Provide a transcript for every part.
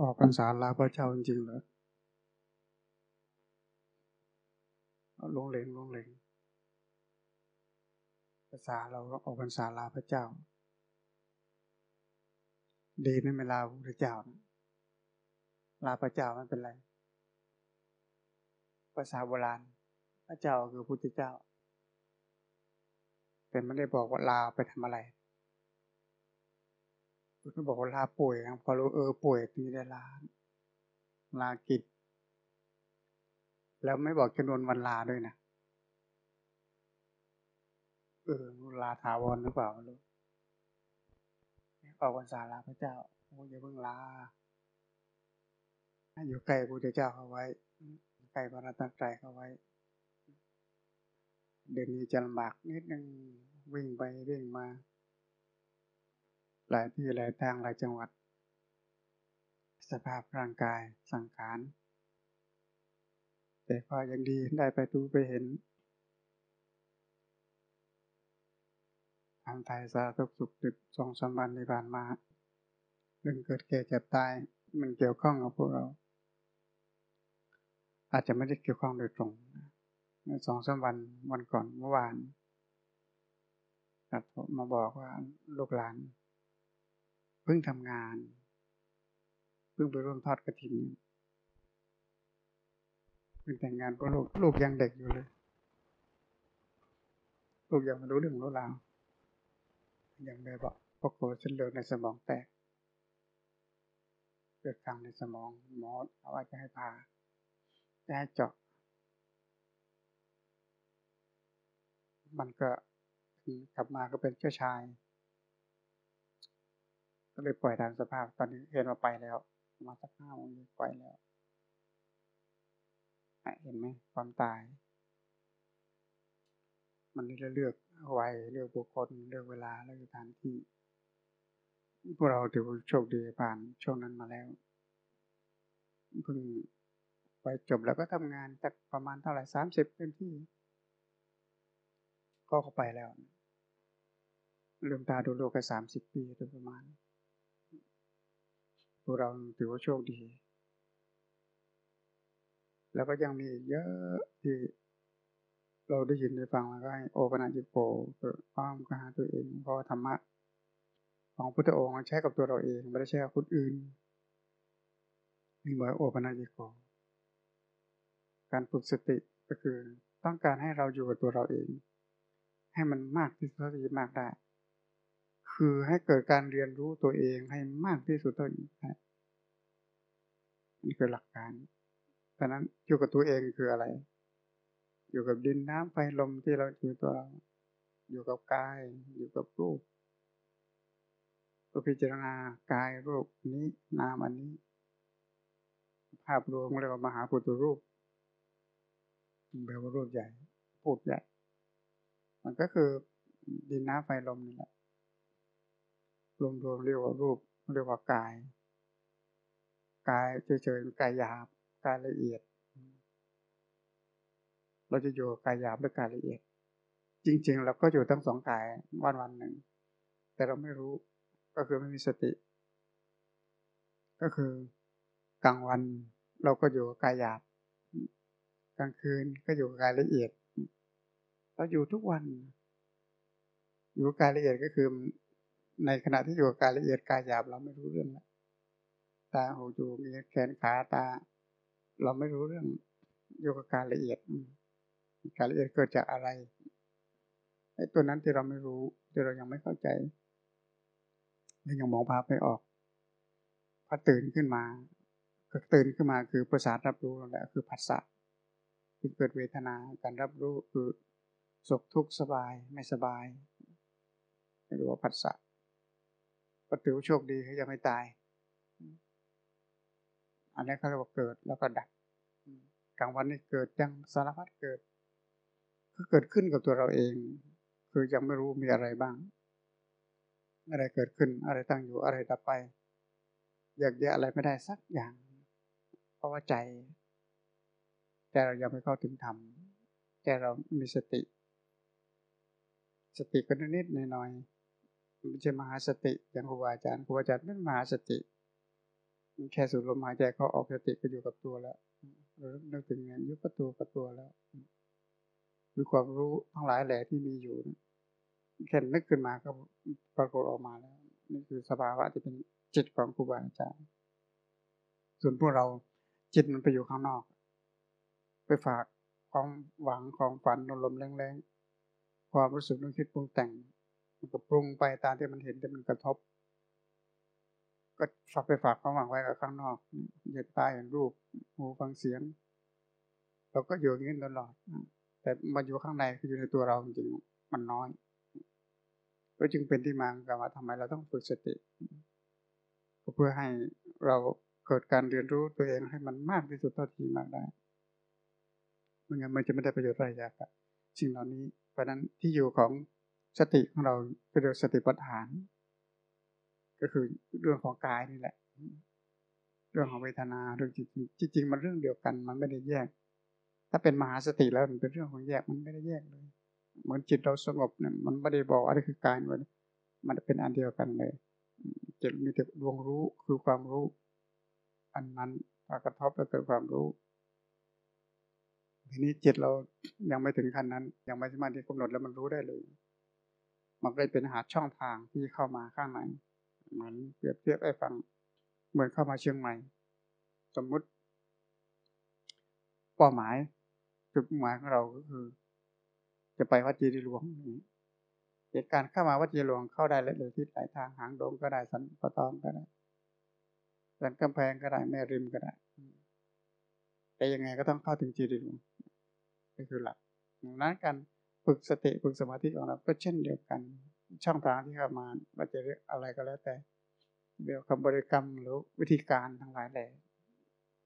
ออกพรรษาลาพระเจ้าจริงๆเหรอลงเลงลงเลงภาษาเราก็ออกพรรษาลาพระเจ้า ดีนั่นเวลาพระเจ้า ลาพระเจ้าไม่เป็นไร ภาษาโบราณ พระเจ้าคือพุทธเจ้า แต่ไม่ได้บอกว่าลาไปทำอะไร บอกว่าลาป่วยพอรู้เออป่วยทีได้ลา ลากิจ แล้วไม่บอกจำนวนวันลาด้วยนะเออลาถาวรหรือเปล่าลูกออกวันสาลาพระเจ้าโอ้ยเพิ่งลาอยู่ใกล้พระเจ้าเขาไว้ใกล้พระรัตนตรัยเขาไว้ เดี๋ยวนี้จะลำบากนิดนึงวิ่งไปวิ่งมา หลายที่หลายทางหลายจังหวัด สภาพร่างกายสังขาร แต่ก็ยังดีได้ไปดูไปเห็นทางไทยสาธุสุขดิบสองสามวันในผ่านมาเรื่องเกิดแก่เจ็บตายมันเกี่ยวข้องกับพวกเรา อาจจะไม่ได้เกี่ยวข้องโดยตรงสองสามวันวันก่อนเมื่อวานมาบอกว่าลูกหลาน เพิ่งทำงาน เพิ่งไปร่วมทอดกระถิ่นเพิ่งแต่งงานก็ลูกลูกยังเด็กอยู่เลยลูกยังไม่รู้เรื่องรู้ราวยังแบบว่าพวกโคเส้นเลือดในสมองแตกเกิดกลางในสมองหมอเอาว่าจะให้พาจะให้เจาะมันก็กลับมาก็เป็นเจ้าชาย ก็เลยปล่อยตามสภาพ ตอนนี้เห็นว่าไปแล้ว มาสักห้าโมงปล่อยแล้วเห็นไหมความตาย มันเลือกวัยเลือกบุคคลเลือกเวลาเลือกสถานที่พวกเราถือว่าโชคดีผ่านช่วงนั้นมาแล้วเพิ่งไปจบแล้วก็ทำงานจากประมาณเท่าไหร่สามสิบเป็นที่ ก็เข้าไปแล้วลืมตาดูโลกก็สามสิบปีโดยประมาณ พวกเราถือว่าโชคดี แล้วก็ยังมีเยอะที่เราได้ยินได้ฟังแล้วก็ให้โอปนาจิโกเกิดความกล้าตัวเองเพราะธรรมะ ของพุทธองค์ใช้กับตัวเราเองไม่ได้ใช้กับคนอื่นมีเหมือนโอปนาจิโกการฝึกสติก็คือต้องการให้เราอยู่กับตัวเราเอง ให้มันมากที่สุดที่มากได้ คือให้เกิดการเรียนรู้ตัวเองให้มากที่สุดเท่านี้นี่คือหลักการเพราะนั้นอยู่กับตัวเองคืออะไร อยู่กับดินน้ำไฟลมที่เราอยู่ตัวเรา อยู่กับกาย อยู่กับรูปก็พิจารณากายรูปนี้นามอันนี้ ภาพรวมเรียกว่ามหาพุทธรูปแบบว่ารูปใหญ่พูดใหญ่ มันก็คือดินน้ำไฟลมนี่แหละ รวมๆเรียกว่ารูปเรียกว่ากาย กายเฉยๆกายหยาบกายละเอียด เราจะอยู่กายหยาบหรือกายละเอียด จริง ๆ เราก็อยู่ทั้งสองกายวันวันหนึ่ง แต่เราไม่รู้ก็คือไม่มีสติ ก็คือกลางวันเราก็อยู่กายหยาบกลางคืนก็อยู่กายละเอียดเราอยู่ทุกวัน อยู่กายละเอียดก็คือ ในขณะที่อยู่กับกายละเอียดกายหยาบเราไม่รู้เรื่องละตาหูจมูกมีแขนขาตา เราไม่รู้เรื่องอยู่กับกายละเอียดกายละเอียดเกิดจากอะไรไอ้ตัวนั้นที่เราไม่รู้ที่เรายังไม่เข้าใจเรายังมองภาพไม่ออกพอตื่นขึ้นมาก็ตื่นขึ้นมาคือประสาทรับรู้นั่นแหละคือผัสสะคือเกิดเวทนาการรับรู้คือสุขทุกข์สบายไม่สบายเรียกว่าผัสสะ ก็ถือว่าโชคดีเขายังไม่ตาย อันนี้เขาเรียกว่าเกิดแล้วก็ดับกลางวันนี่เกิดยังสารพัดเกิด ก็เกิดขึ้นกับตัวเราเอง คือยังไม่รู้มีอะไรบ้าง อะไรเกิดขึ้นอะไรตั้งอยู่อะไรดับไป อยากแยะอะไรไม่ได้สักอย่าง เพราะว่าใจ แต่เรายังไม่เข้าถึงธรรมแต่เรามีสติ สติก็นิดๆหน่อยๆ ไม่ใช่มหาสติอย่างครูบาอาจารย์ครูบาอาจารย์เป็นมหาสติแค่สูดลมหายใจเขาออกสติก็อยู่กับตัวแล้วเรานึกถึงเนี่ยยุบประตูกับตัวแล้วมีความรู้ทั้งหลายแหล่ที่มีอยู่แค่นึกขึ้นมาก็ปรากฏออกมาแล้วนี่คือสภาวะที่เป็นจิตของครูบาอาจารย์ส่วนพวกเราจิตมันไปอยู่ข้างนอก ไปฝากความหวังของฝันลมแรงๆความรู้สึกนึกคิดปรุงแต่ง มันก็ปรุงไปตามที่มันเห็นแต่มันกระทบ ก็ฝากไปฝากความหวังไว้กับข้างนอกเห็นตาเห็นรูปหูฟังเสียง เราก็อยู่อย่างนี้ตลอด แต่มาอยู่ข้างในคืออยู่ในตัวเราจริงๆมันน้อย ก็จึงเป็นที่มาว่าทำไมเราต้องฝึกสติเพื่อให้เราเกิดการเรียนรู้ตัวเองให้มันมากที่สุดเท่าที่มากได้ไม่งั้นมันจะไม่ได้ประโยชน์อะไรจากสิ่งเหล่านี้ เพราะนั้นที่อยู่ของ สติของเราเป็นเรื่องสติปัฏฐาน ก็คือเรื่องของกายนี่แหละ เรื่องของเวทนาเรื่องจิตจริงๆมันเรื่องเดียวกัน มันไม่ได้แยก ถ้าเป็นมหาสติแล้วมันเป็นเรื่องของแยกมันไม่ได้แยกเลย เหมือนจิตเราสงบเนี่ยมันไม่ได้บอกอะไรคือกายมันมันเป็นอันเดียวกันเลยจิตมีแต่ดวงรู้คือความรู้ อันนั้นพอกระทบแล้วเกิดความรู้ทีนี้จิตเรายังไม่ถึงขั้นนั้น ยังไม่สามารถที่กำหนดแล้วมันรู้ได้เลย มันก็เลยเป็นหาช่องทางที่เข้ามาข้างในเหมือนเปรียบเทียบให้ฟังเหมือนเข้ามาเชียงใหม่ สมมุติเป้าหมายจุดหมายของเราก็คือ จะไปวัดจีดีหลวงเหตุการณ์เข้ามาวัดเจดีย์หลวงเข้าได้เลยที่หลายทางหางดงก็ได้สันปะตองก็ได้สันกำแพงก็ได้แม่ริมก็ได้ แต่ยังไงก็ต้องเข้าถึงจีดีหลวงนี่คือหลักดังนั้นการ ฝึกสติฝึกสมาธิของเราก็เช่นเดียวกัน ช่องทางที่เข้ามาว่าจะเรียกอะไรก็แล้วแต่เดี๋ยวคำบริกรรมหรือวิธีการทั้งหลายแหล่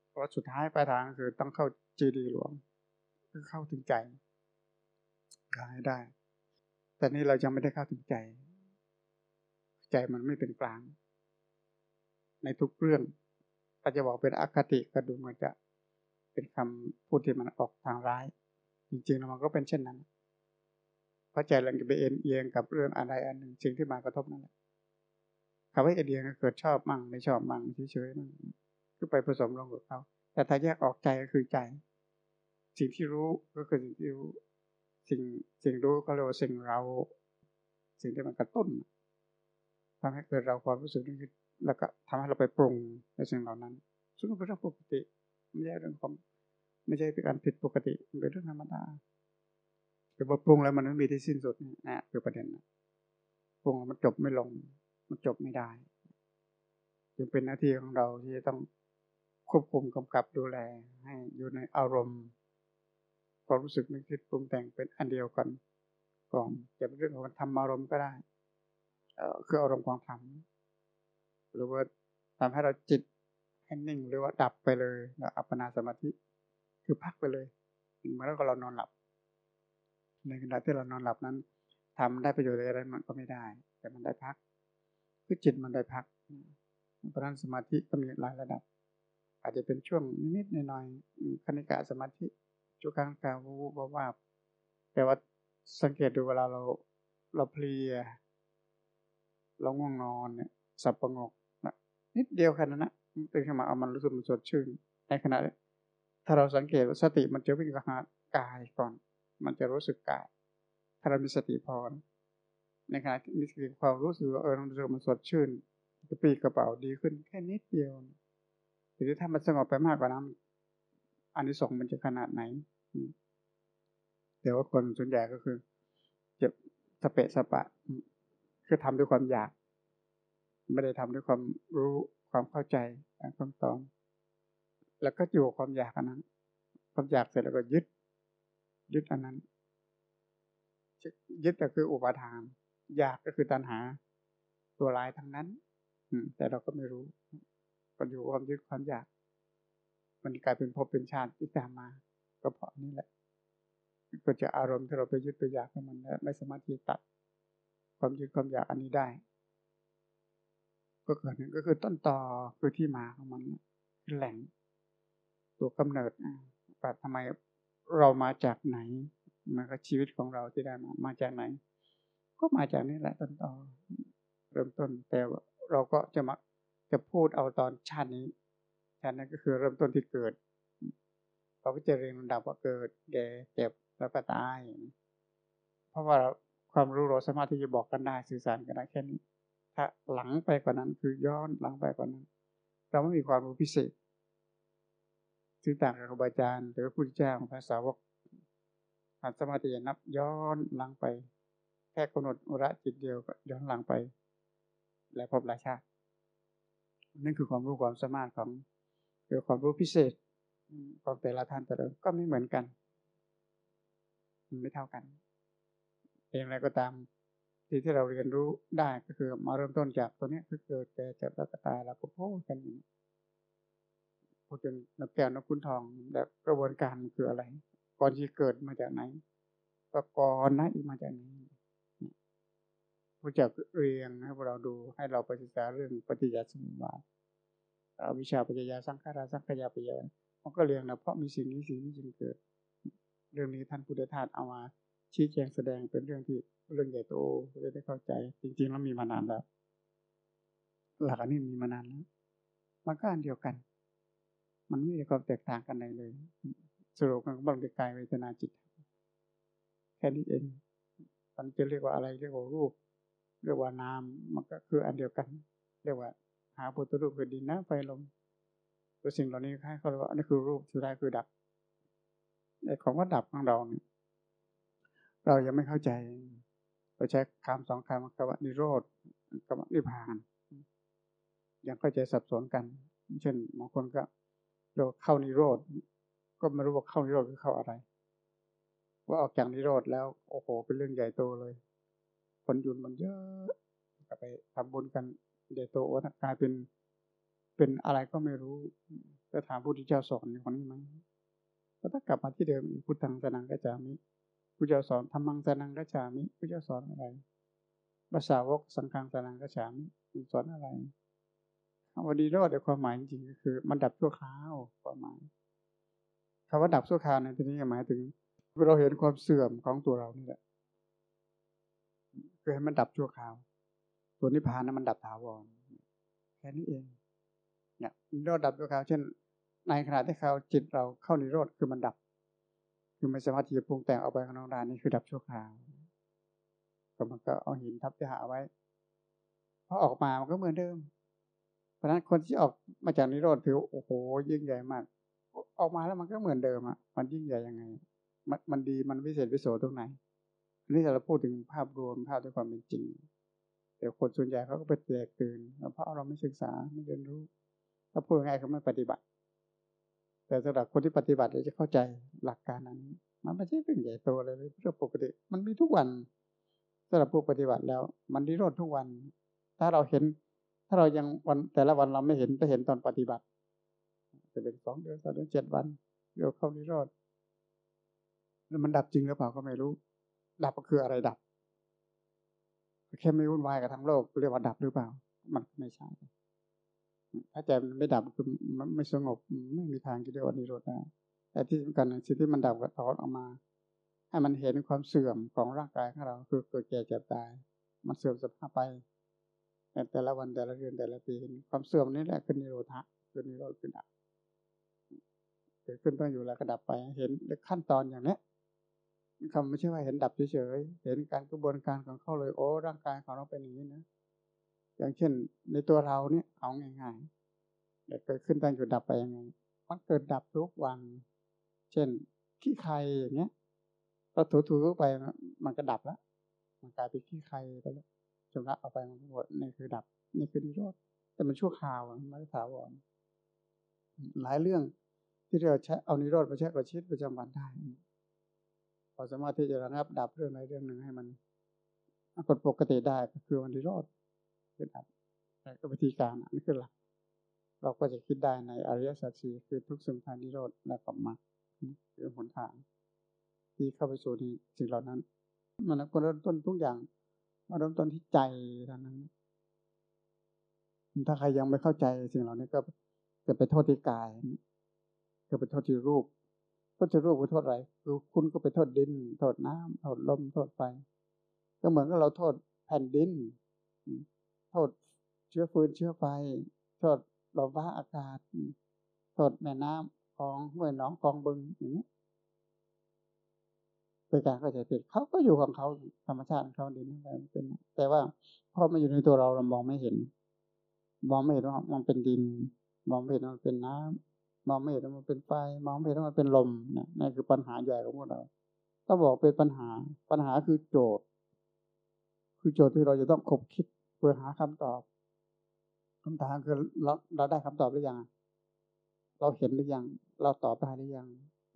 เพราะสุดท้ายปลายทางคือต้องเข้าจีดีหลวงคือเข้าถึงใจกายได้ แต่นี้เรายังไม่ได้เข้าถึงใจ ใจมันไม่เป็นกลาง ในทุกเรื่องก็จะบอกเป็นอคติก็ดูเหมันจะเป็นคำพูดที่มันออกทางร้าย จริงๆแล้วมันก็เป็นเช่นนั้น เพราะใจเราจะไปเอ็นเอียงกับเรื่องอะไรอันหนึ่งสิ่งที่มากระทบนั่นแหละคำว่าเอ็นเอียงเกิดชอบมั่งไม่ชอบมั่งเฉยๆนั่นก็ไปผสมลงกับเขาแต่ถ้าแยกออกใจก็คือใจ สิ่งที่รู้ก็คือสิ่งที่รู้สิ่งสิ่งรู้เขาเรียกว่าสิ่งเรา สิ่งที่มันกระตุ้นทำให้เกิดเราความรู้สึกนี้แล้วก็ทำให้เราไปปรุงในสิ่งเหล่านั้น ซึ่งเป็นเรื่องปกติ ไม่ใช่เรื่องของไม่ใช่เป็นการผิดปกติเป็นเรื่องธรรมดา แต่พอปรุงแล้วมันไม่มีที่สิ้นสุดนะคือประเด็นนะปรุงมันจบไม่ลง มันจบไม่ได้ จึงเป็นหน้าที่ของเราที่จะต้องควบคุมกำกับดูแล ให้อยู่ในอารมณ์ความรู้สึกนึกคิดปรุงแต่งเป็นอันเดียวกันก่อนจะเป็นเรื่องของธรรมอารมณ์ก็ได้เออคืออารมณ์ของธรรมหรือว่าทำให้เราจิตให้นิ่งหรือว่าดับไปเลยแล้วอัปปนาสมาธิ คือพักไปเลยเหมือนกับเรานอนหลับ ในขณะที่เรานอนหลับนั้นทำได้ประโยชน์อะไรมันก็ไม่ได้ แต่มันได้พักคือจิตมันได้พักเพราะนั้นสมาธิก็มีหลายระดับ อาจจะเป็นช่วงนิดๆหน่อยๆคณิกะสมาธิจุกังกาวูบว่าแต่ว่าสังเกตดูเวลาเราเราเพลียเราง่วงนอนเนี่ยสับประงกนะนิดเดียวแค่นั้นนะตื่นขึ้นมาเอามันรู้สึกมันสดชื่นในขณะถ้าเราสังเกตว่าสติมันจะวิ่งไปหากายก่อน มันจะรู้สึกกาย ถ้าเรามีสติพอในขณะที่มีสติความรู้สึกเออรู้สึกมันสดชื่นกระปีกระเป๋าดีขึ้นแค่นิดเดียวหรือถ้ามันสงบไปมากกว่านั้นอันนี้ส่งมันจะขนาดไหนแต่ว่าคนส่วนใหญ่ก็คือจะสเปะสปะ คือทำด้วยความอยาก ไม่ได้ทำด้วยความรู้ความเข้าใจความตอง แล้วก็อยู่ความอยากนนั้น ความอยากเสร็จแล้วก็ยึด ยึดอันนั้น ยึดก็คืออุปาทาน อยากก็คือตัณหา ตัวลายทั้งนั้น อืม แต่เราก็ไม่รู้ก็อยู่ความยึดความอยาก มันกลายเป็นพบเป็นชาติที่ตามมา ก็เพราะนี่แหละก็จะอารมณ์ที่เราไปยึดไปอยากกับมันแล้วไม่สามารถที่ตัด ความยึดความอยากอันนี้ได้ ก็เกิดนึงก็คือต้นต่อคือที่มาของมันแหล่งตัวกำเนิดแต่ทำไม เรามาจากไหนมันก็ชีวิตของเราที่ได้มามาจากไหน ก็มาจากนี่แหละต้นต่อเริ่มต้น แต่เราก็จะมาจะพูดเอาตอนชาตินี้ชั้นนั้นก็คือเริ่มต้นที่เกิด เราก็จะเรียนลำดับว่าเกิด แก่เจ็บแล้วก็ตาย เพราะว่าความรู้เราสามารถที่จะบอกกันได้สื่อสารกันได้แค่นี้ ถ้าหลังไปกว่านั้นคือย้อนหลังไปกว่านั้น เราไม่มีความรู้พิเศษ ซึ่งต่างกับครูบาอาจารย์หรือพระพุทธเจ้าภาษาวกอาจสมารถที่จะนับย้อนหลังไป แค่กำหนดอุระจิตเดียวก็ย้อนหลังไป และพบหลายชาตินั่นคือความรู้ความสามารถของหรือความรู้พิเศษของแต่ละท่านแต่ละก็ไม่เหมือนกันมันไม่เท่ากันเองอะไรก็ตามที่ที่เราเรียนรู้ได้ก็คือมาเริ่มต้นจากตัวนี้คือเกิดแก่เจ็บแล้วก็ตายเราก็พูดกันอย่างนี้ พูดจนนับแก้วนกคุณทองแบบกระบวนการคืออะไร ก่อนที่เกิดมาจากไหนก็ก่อนนะอีกมาจากไหนพระเจ้าเรียงให้พวกเราดูให้เราไปศึกษาเรื่องปฏิจจสมุปบาทวิชาปัจจยาสังขาราสังขยาปัจจยามันก็เรียงนะเพราะมีสิ่งนี้สิ่งนี้จึงเกิด เรื่องนี้ท่านพุทธทาสเอามาชี้แจงแสดงเป็นเรื่องที่เรื่องใหญ่โตจะได้เข้าใจ จริงๆแล้วมีมานานแล้ว หลักอันนี้มีมานานแล้วมันก็อันเดียวกัน มันไม่มีความแตกต่างกันไหนเลย สรุปกันก็บังเดกายเวทนาจิต แค่นี้เอง มันจะเรียกว่าอะไรเรียกว่ารูป เรียกว่านาม มันก็คืออันเดียวกัน เรียกว่า หาพุทธรูปคือดินน้ำไฟลมตัวสิ่งเหล่านี้ให้เขาเรียกว่านนี้คือรูปสุดท้ายคือดับไอ้ของว่าดับของเราเนี่ยเรายังไม่เข้าใจ เราใช้คำสองคำคำว่านิโรธกับนิพพาน ยังเข้าใจสับสนกัน เช่นบางคนก็ เราเข้านิโรธก็ไม่รู้ว่าเข้านิโรธคือเข้าอะไร ว่าออกจากนิโรธแล้ว โอ้โห เป็นเรื่องใหญ่โตเลยผลยุนมันเยอะก็ไปทำบุญกันใหญ่โตว่ากลายเป็นเป็นอะไรก็ไม่รู้จะถามพุทธเจ้าสอนอย่างนี้ไหมก็ถ้ากลับมาที่เดิมพุทธังสนังก็จะมีพุทธเจ้าสอนธรรมังสนังกัจฉามิพุทธเจ้าสอนอะไรภาษาวกสังฆังสนังกัจฉามิสอนอะไรำว่าดีรอดในความหมายจริงก็คือ มันดับชั่วคราวความหมายคำว่าดับชั่วคราวในที่นี้หมายถึง เราเห็นความเสื่อมของตัวเรานี่แหละคือให้มันดับชั่วคราว ตัวนิพพานนั้นมันดับถาวรแค่นี้เองเนี่ยนิโรธดับชั่วคราวเช่น ในขณะที่เขาจิตเราเข้านิโรธคือมันดับ คือไม่สามารถที่จะปรุงแต่งออกไปข้างนอกได้นี่คือดับชั่วคราวก็มันก็เอาหินทับที่หาไว้พอออกมามันก็เหมือนเดิม เพราะนั้นคนที่ออกมาจากนิโรธถือโอ้โห ยิ่งใหญ่มาก ออกมาแล้วมันก็เหมือนเดิมอะมันยิ่งใหญ่ยังไง มันมันดีมันพิเศษพิโสตรงไหนอันนี้เราพูดถึงภาพรวมภาพด้วยความเป็นจริงแต่คนส่วนใหญ่เขาก็ไปแตกตื่นเพราะเราไม่ศึกษาไม่เรียนรู้ถ้าพูดง่ายเขาไม่ปฏิบัติ แต่สำหรับคนที่ปฏิบัติจะเข้าใจหลักการนั้น มันไม่ใช่เรื่องใหญ่โตอะไรเลยเรื่องปกติ มันมีทุกวันสำหรับผู้ปฏิบัติแล้ว มันดีโรดทุกวัน ถ้าเราเห็น ถ้าเรายังวันแต่ละวันเราไม่เห็นไปเห็นตอนปฏิบัติ จะเป็นสองเดือนสามเดือนเจ็ดวันเดี๋ยวเข้านิโรธแล้วมันดับจริงหรือเปล่าก็ไม่รู้ ดับก็คืออะไรดับ แค่ไม่วุ่นวายกับทั้งโลกเรียกว่าดับหรือเปล่า มันไม่ใช่ถ้าใจมันไม่ดับคือมันไม่สงบไม่มีทางที่เรียกว่านิโรธได้แต่ที่สำคัญสิ่งที่มันดับก็ถอนออกมา ให้มันเห็นความเสื่อมของร่างกายของเรา คือเกิดแก่เจ็บตาย มันเสื่อมสภาพไป แต่ละวันแต่ละเดือนแต่ละปีความเสื่อมนี่แหละคือนิโรธะคือนิโรธคือดับเกิดขึ้นต้องอยู่แล้วก็ดับไป เห็นขั้นตอนอย่างนี้คำไม่ใช่ว่าเห็นดับเฉยๆ เห็นการกระบวนการของเขาเลยโอ้ร่างกายของเราเป็นอย่างนี้นะ อย่างเช่น ในตัวเราเนี่ยเอาง่ายๆเกิดขึ้นตั้งอยู่ดับไปยังไง มันเกิดดับทุกวัน เช่นขี้ใครอย่างเงี้ยเราถูๆไปมันก็ดับแล้ว มันกลายเป็นขี้ใครไปแล้ว ชำระเอาไปมันหมดนี่คือดับนี่คือนิโรธแต่มันชั่วคราวมันไม่ถาวรหลายเรื่องที่เราใช้เอานิโรธมาใช้กับชีวิตประจำวันได้พอสามารถที่จะระงับดับเรื่องใดเรื่องหนึ่งให้มันกดปกติได้ก็คือวันนิโรธคือดับแต่ก็วิธีการนี่คือหลักเราก็จะคิดได้ในอริยสัจสี่คือทุกสมุทัยนิโรธและปัมมาคือหนทาง ที่เข้าไปสู่ที่สิ่งเหล่านั้น มันก็เริ่มต้นทุกอย่าง มาเริ่มต้นที่ใจเท่านั้น ถ้าใครยังไม่เข้าใจสิ่งเหล่านี้ก็จะไปโทษที่กายก็ไปโทษที่รูปก็จะรูปไปโทษอะไรคือคุณก็ไปโทษดิน โทษน้ำโทษลม โทษไฟ ก็เหมือนกับเราโทษแผ่นดิน โทษเชื้อฟืนเชื้อไฟ โทษลมฟ้าอากาศ โทษแม่น้ำของห้วยหนองคลองบึงอย่างนี้ เป็นการเข้าใจผิดเขาก็อยู่ของเขาธรรมชาติของเขาดีนั่นแหละเป็น แต่ว่าพอมาอยู่ในตัวเราเรามองไม่เห็น มองไม่เห็นว่ามันเป็นดิน มองไม่เห็นว่ามันเป็นน้ำมองไม่เห็นว่ามันเป็นไฟมองไม่เห็นว่ามันเป็นลมนะนั่นคือปัญหาใหญ่ของพวกเราต้องบอกเป็นปัญหา ปัญหาคือโจทย์ คือโจทย์ที่เราจะต้องคบคิดเพื่อหาคำตอบคำถามคือเราเราได้คำตอบหรือยังเราเห็นหรือยัง เราตอบได้หรือยัง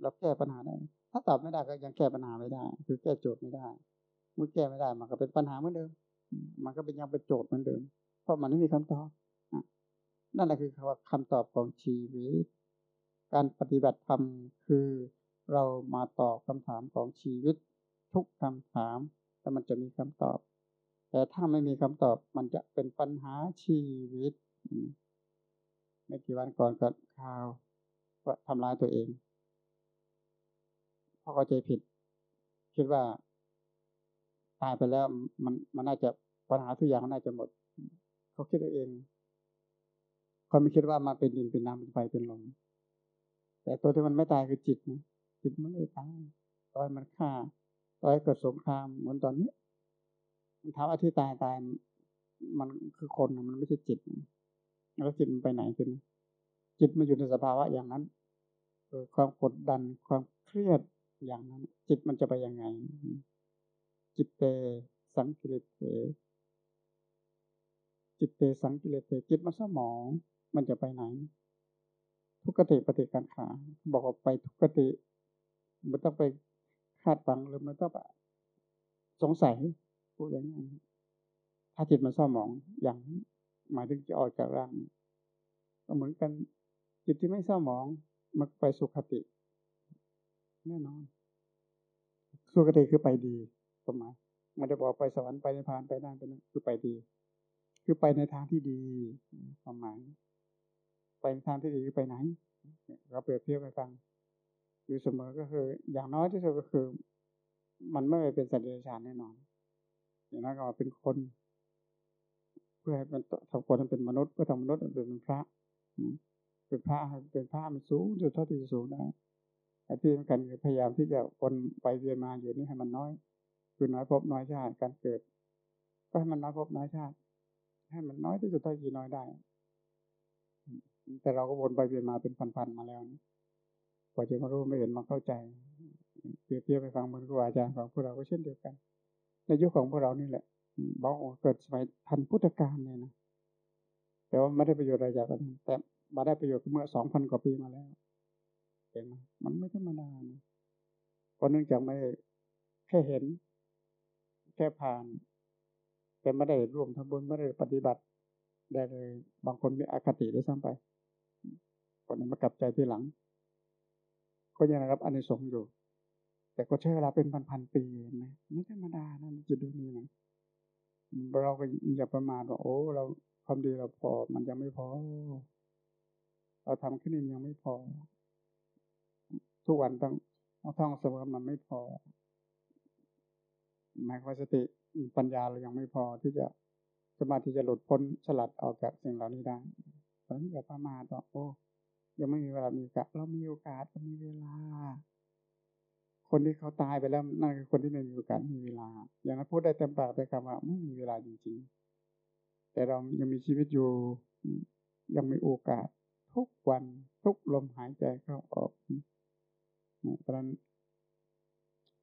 เราแก้ปัญหาได้ ถ้าตอบไม่ได้ก็ยังแก้ปัญหาไม่ได้ คือแก้โจทย์ไม่ได้เมื่อแก้ไม่ได้มันก็เป็นปัญหาเหมือนเดิม มันก็เป็นยังเป็นโจทย์เหมือนเดิม เพราะมันไม่มีคำตอบนั่นแหละคือคำตอบของชีวิต การปฏิบัติธรรมคือเรามาตอบคำถามของชีวิต ทุกคำถามแต่มันจะมีคำตอบ แต่ถ้าไม่มีคำตอบมันจะเป็นปัญหาชีวิตไม่กี่วันก่อนก็ข่าวว่าทำร้ายตัวเอง เพราะเข้าใจผิด คิดว่า ตายไปแล้วมันมันน่าจะปัญหาทุกอย่างน่าจะหมด เขาคิดเองเขาไม่คิดว่ามาเป็นดินเป็นน้ำเป็นไฟเป็นลมแต่ตัวที่มันไม่ตายคือจิตนะจิตมันไม่ตายตอนมันฆ่าตอนเกิดสงครามเหมือนตอนนี้มันถามว่าที่ตายตายมันคือคนมันไม่ใช่จิตแล้วจิตมันไปไหนขึ้นจิตมันอยู่ในสภาวะอย่างนั้นความกดดันความเครียด อย่างนั้น จิตมันจะไปยังไง จิตเต สังกิลิฏเฐ จิตเตสังกิลิฏเฐ จิตมันเศร้าหมอง มันจะไปไหน ทุคคติ ปาฏิกังขาบอกว่าไปทุคติมันต้องไปคาดหวังหรือมันต้องไปสงสัยพูดอย่างนั้นถ้าจิตมันเศร้าหมองอย่างหมายถึงจะออกจากร่างก็เหมือนกันจิตที่ไม่เศร้าหมองมันไปสุขติ แน่นอน สุขติคือไปดีสมัยมันจะบอกไปสวรรค์ไปในพานไปนั่นไปนั่นคือไปดี คือไปในทางที่ดีความหมายไปในทางที่ดีคือไปไหนเราเปรียบเทียบไปฟังอยู่เสมอก็คือ อย่างน้อยที่สุดก็คือ มันไม่เป็นสัตว์เดรัจฉานแน่นอน อย่างนั้นก็เป็นคน เพื่อให้เป็นทำคนเป็นมนุษย์เพื่อทำมนุษย์เป็นพระเป็นพระเป็นพระมันสูงสุดเท่าที่จะสูงได้ ที่สำคัญคือพยายามที่จะวนไปเวียนมาอยู่นี่ให้มันน้อย คือน้อยพบน้อยชาติการเกิด ก็ให้มันน้อยพบน้อยชาติ ให้มันน้อยที่สุดเท่าที่น้อยได้ แต่เราก็วนไปเวียนมาเป็นพันๆมาแล้วนะกว่าจะมารู้ไม่เห็นมาเข้าใจเปรียบเทียบไปฟังมือนครูอาจารย์ของพวกเราก็เช่นเดียวกัน ในยุคของพวกเรานี่แหละบอกเกิดสมัยทันพุทธกาลเนี่ยนะแต่ว่าไม่ได้ประโยชน์อะไรจากนั้นแต่มาได้ประโยชน์เมื่อสองพันกว่าปีมาแล้ว เห็นไหมมันไม่ธรรมดานะเพราะเนื่องจากไม่แค่เห็น แค่ผ่าน แต่ไม่ได้ร่วมทำบุญไม่ได้ปฏิบัติ ได้เลย บางคนมีอคติด้วยซ้ำไปคนนี้มากลับใจที่หลัง ก็ยังรับอันในสงอยู่ แต่ก็ใช้เวลาเป็นพันๆปีนะไม่ธรรมดานะจะดูนี่นะเราก็อย่าประมาทว่าโอ้เราความดีเราพอ มันยังไม่พอ เราทำแค่นี้ยังไม่พอ ทุกวันต้องท่องเสมอมันไม่พอหมายความสติปัญญาเรายังไม่พอที่จะสมาธิจะหลุดพ้นสลัดออกจากสิ่งเหล่านี้ได้เพราะนั้นอย่าประมาทต่อโอ้ยังไม่มีเวลามีกาสเรามีโอกาสก็มีเวลา คนที่เขาตายไปแล้วนั่นคือคนที่ไม่มีโอกาสมีเวลา อย่างนั้นพูดได้เต็มปากแต่คำว่าไม่มีเวลาจริง ๆ แต่เรายังมีชีวิตอยู่ ยังมีโอกาส ทุกวันทุกลมหายใจเข้าออก เพราะนั้น